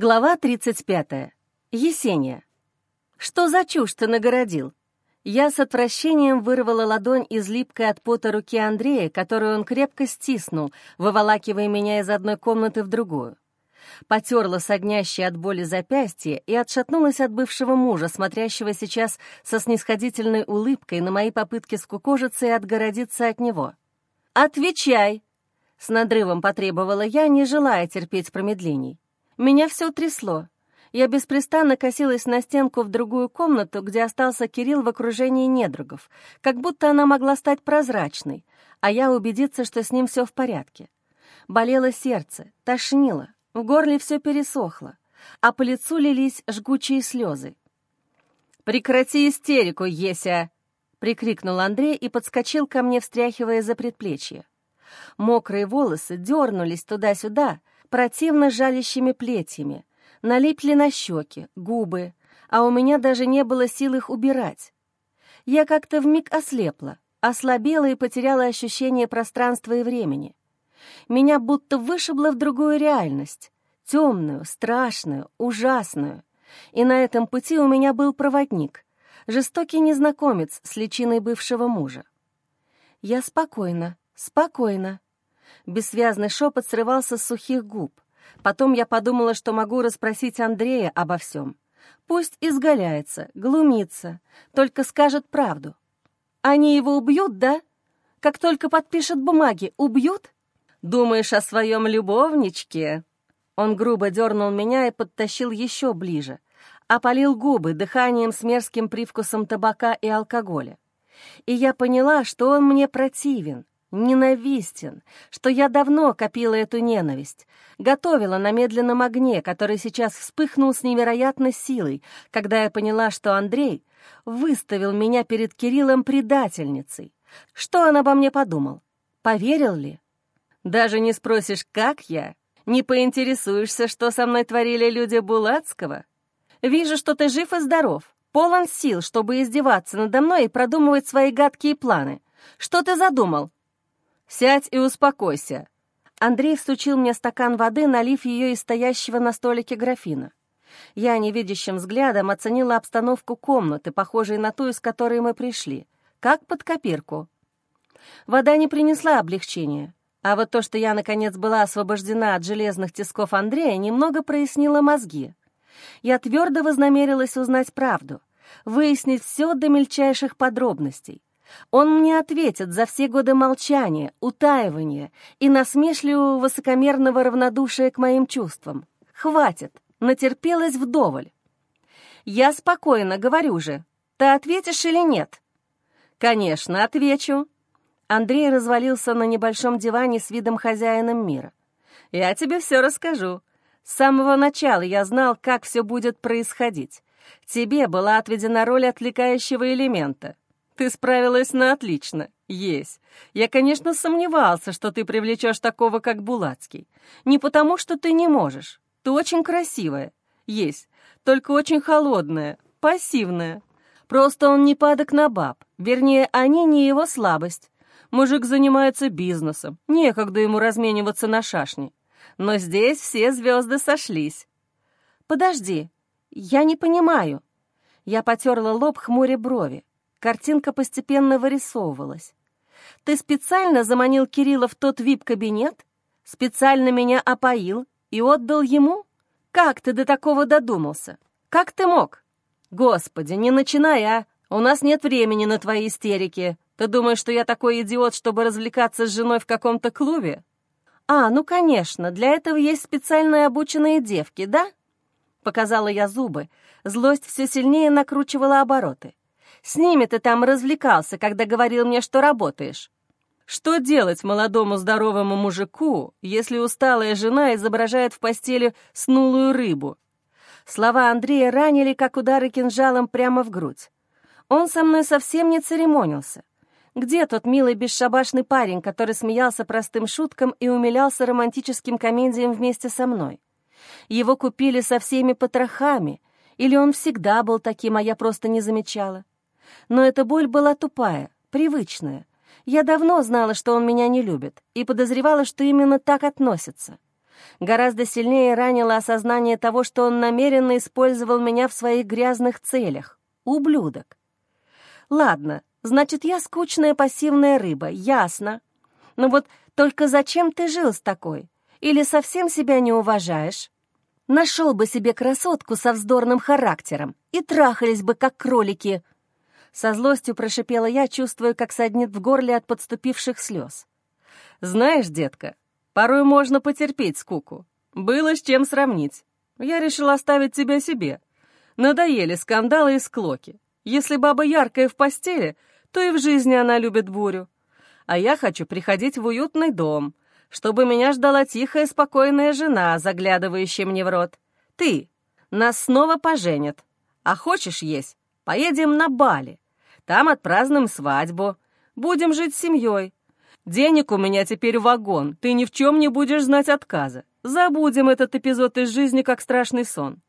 Глава 35. Есения. «Что за чушь ты нагородил?» Я с отвращением вырвала ладонь из липкой от пота руки Андрея, которую он крепко стиснул, выволакивая меня из одной комнаты в другую. Потерла соднящее от боли запястье и отшатнулась от бывшего мужа, смотрящего сейчас со снисходительной улыбкой на мои попытки скукожиться и отгородиться от него. «Отвечай!» — с надрывом потребовала я, не желая терпеть промедлений. Меня все трясло. Я беспрестанно косилась на стенку в другую комнату, где остался Кирилл в окружении недругов, как будто она могла стать прозрачной, а я убедиться, что с ним все в порядке. Болело сердце, тошнило, в горле все пересохло, а по лицу лились жгучие слезы. «Прекрати истерику, Еся!» — прикрикнул Андрей и подскочил ко мне, встряхивая за предплечье. Мокрые волосы дернулись туда-сюда, противно жалящими плетьями, налипли на щеки, губы, а у меня даже не было сил их убирать. Я как-то вмиг ослепла, ослабела и потеряла ощущение пространства и времени. Меня будто вышибло в другую реальность, темную, страшную, ужасную. И на этом пути у меня был проводник, жестокий незнакомец с личиной бывшего мужа. Я спокойно, спокойно, Бессвязный шепот срывался с сухих губ. Потом я подумала, что могу расспросить Андрея обо всем. Пусть изгаляется, глумится, только скажет правду. Они его убьют, да? Как только подпишет бумаги, убьют? Думаешь о своем любовничке? Он грубо дернул меня и подтащил еще ближе, опалил губы дыханием с мерзким привкусом табака и алкоголя. И я поняла, что он мне противен, ненавистен, что я давно копила эту ненависть, готовила на медленном огне, который сейчас вспыхнул с невероятной силой, когда я поняла, что Андрей выставил меня перед Кириллом предательницей. Что он обо мне подумал? Поверил ли? Даже не спросишь, как я? Не поинтересуешься, что со мной творили люди Булацкого? Вижу, что ты жив и здоров, полон сил, чтобы издеваться надо мной и продумывать свои гадкие планы. Что ты задумал? «Сядь и успокойся». Андрей всучил мне стакан воды, налив ее из стоящего на столике графина. Я невидящим взглядом оценила обстановку комнаты, похожей на ту, из которой мы пришли, как под копирку. Вода не принесла облегчения, а вот то, что я, наконец, была освобождена от железных тисков Андрея, немного прояснило мозги. Я твердо вознамерилась узнать правду, выяснить все до мельчайших подробностей. Он мне ответит за все годы молчания, утаивания и насмешливого высокомерного равнодушия к моим чувствам. Хватит, натерпелась вдоволь. Я спокойно говорю же, ты ответишь или нет? Конечно, отвечу. Андрей развалился на небольшом диване с видом хозяина мира. Я тебе все расскажу. С самого начала я знал, как все будет происходить. Тебе была отведена роль отвлекающего элемента. Ты справилась на отлично, есть. Я, конечно, сомневался, что ты привлечешь такого, как Булацкий. Не потому, что ты не можешь. Ты очень красивая, есть, только очень холодная, пассивная. Просто он не падок на баб, вернее, они не его слабость. Мужик занимается бизнесом, некогда ему размениваться на шашни. Но здесь все звезды сошлись. Подожди, я не понимаю. Я потерла лоб, хмуря брови. Картинка постепенно вырисовывалась. «Ты специально заманил Кирилла в тот вип-кабинет? Специально меня опоил и отдал ему? Как ты до такого додумался? Как ты мог? Господи, не начинай, а! У нас нет времени на твои истерики. Ты думаешь, что я такой идиот, чтобы развлекаться с женой в каком-то клубе? А, ну, конечно, для этого есть специальные обученные девки, да? Показала я зубы. Злость все сильнее накручивала обороты. С ними ты там развлекался, когда говорил мне, что работаешь. Что делать молодому здоровому мужику, если усталая жена изображает в постели снулую рыбу? Слова Андрея ранили, как удары кинжалом прямо в грудь. Он со мной совсем не церемонился. Где тот милый бесшабашный парень, который смеялся простым шуткам и умилялся романтическим комедиям вместе со мной? Его купили со всеми потрохами, или он всегда был таким, а я просто не замечала? Но эта боль была тупая, привычная. Я давно знала, что он меня не любит, и подозревала, что именно так относится. Гораздо сильнее ранило осознание того, что он намеренно использовал меня в своих грязных целях. Ублюдок. Ладно, значит, я скучная пассивная рыба, ясно. Но вот только зачем ты жил с такой? Или совсем себя не уважаешь? Нашел бы себе красотку со вздорным характером и трахались бы, как кролики. Со злостью прошипела я, чувствуя, как саднит в горле от подступивших слез. Знаешь, детка, порой можно потерпеть скуку. Было с чем сравнить. Я решил оставить тебя себе. Надоели скандалы и склоки. Если баба яркая в постели, то и в жизни она любит бурю. А я хочу приходить в уютный дом, чтобы меня ждала тихая, спокойная жена, заглядывающая мне в рот. Ты, нас снова поженят. А хочешь есть? Поедем на Бали. Там отпразднуем свадьбу. Будем жить с семьей. Денег у меня теперь вагон, ты ни в чем не будешь знать отказа. Забудем этот эпизод из жизни, как страшный сон.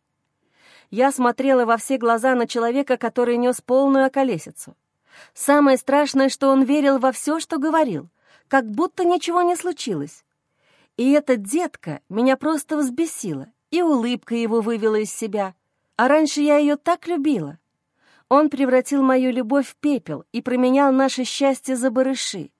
Я смотрела во все глаза на человека, который нес полную околесицу. Самое страшное, что он верил во все, что говорил, как будто ничего не случилось. И эта детка меня просто взбесила, и улыбка его вывела из себя. А раньше я ее так любила. Он превратил мою любовь в пепел и променял наше счастье за барыши.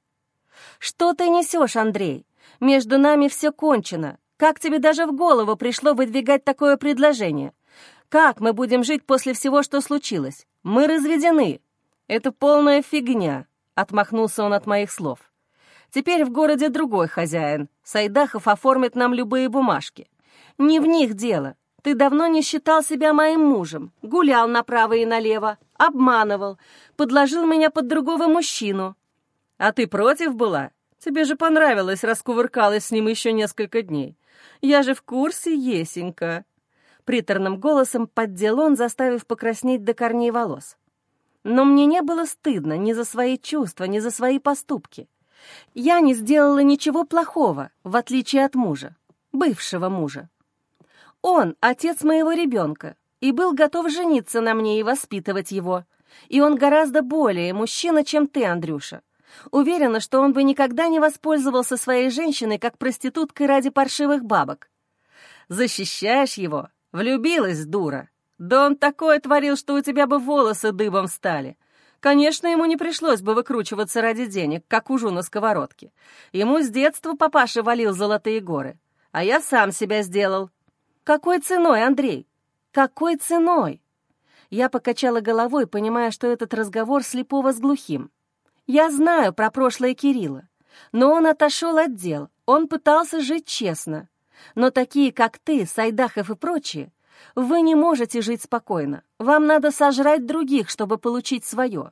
«Что ты несешь, Андрей? Между нами все кончено. Как тебе даже в голову пришло выдвигать такое предложение? Как мы будем жить после всего, что случилось? Мы разведены». «Это полная фигня», — отмахнулся он от моих слов. «Теперь в городе другой хозяин. Сайдахов оформит нам любые бумажки. Не в них дело. Ты давно не считал себя моим мужем, гулял направо и налево, обманывал, подложил меня под другого мужчину. А ты против была? Тебе же понравилось, раскувыркалась с ним еще несколько дней. Я же в курсе, Есенька. Приторным голосом поддел он, заставив покраснеть до корней волос. Но мне не было стыдно ни за свои чувства, ни за свои поступки. Я не сделала ничего плохого, в отличие от мужа, бывшего мужа. Он — отец моего ребенка и был готов жениться на мне и воспитывать его. И он гораздо более мужчина, чем ты, Андрюша. Уверена, что он бы никогда не воспользовался своей женщиной как проституткой ради паршивых бабок. Защищаешь его? Влюбилась, дура. Да он такое творил, что у тебя бы волосы дыбом стали. Конечно, ему не пришлось бы выкручиваться ради денег, как ужу на сковородке. Ему с детства папаша валил золотые горы. А я сам себя сделал. Какой ценой, Андрей? Какой ценой? Я покачала головой, понимая, что этот разговор слепого с глухим. Я знаю про прошлое Кирилла, но он отошел от дел, он пытался жить честно. Но такие, как ты, Сайдахов и прочие, вы не можете жить спокойно. Вам надо сожрать других, чтобы получить свое.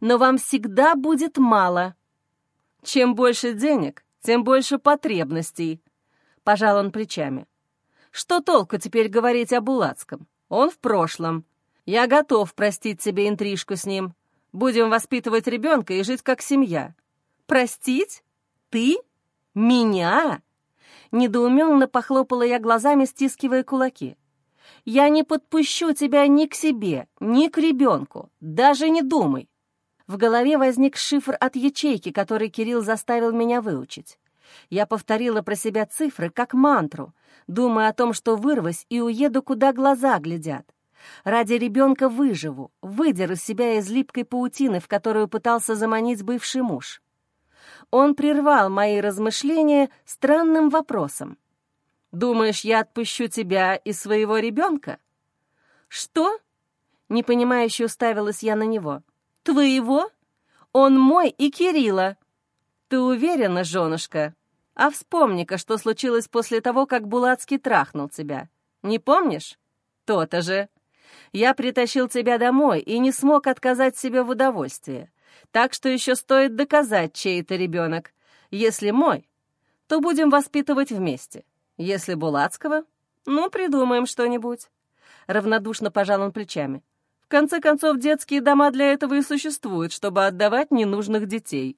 Но вам всегда будет мало. Чем больше денег, тем больше потребностей. Пожал он плечами. Что толку теперь говорить о Булацком? Он в прошлом. Я готов простить себе интрижку с ним. Будем воспитывать ребенка и жить как семья. Простить? Ты? Меня? Недоуменно похлопала я глазами, стискивая кулаки. Я не подпущу тебя ни к себе, ни к ребенку. Даже не думай. В голове возник шифр от ячейки, который Кирилл заставил меня выучить. Я повторила про себя цифры как мантру, думая о том, что вырвусь и уеду, куда глаза глядят. Ради ребенка выживу, выдеру себя из липкой паутины, в которую пытался заманить бывший муж. Он прервал мои размышления странным вопросом. «Думаешь, я отпущу тебя и своего ребенка?» «Что?» — непонимающе уставилась я на него. «Твоего? Он мой и Кирилла!» «Ты уверена, женушка? А вспомни-ка, что случилось после того, как Булацкий трахнул тебя. Не помнишь? То-то же!» Я притащил тебя домой и не смог отказать себе в удовольствии. Так что еще стоит доказать, чей ты ребенок. Если мой, то будем воспитывать вместе. Если Булацкого, ну, придумаем что-нибудь. Равнодушно пожал он плечами. В конце концов, детские дома для этого и существуют, чтобы отдавать ненужных детей.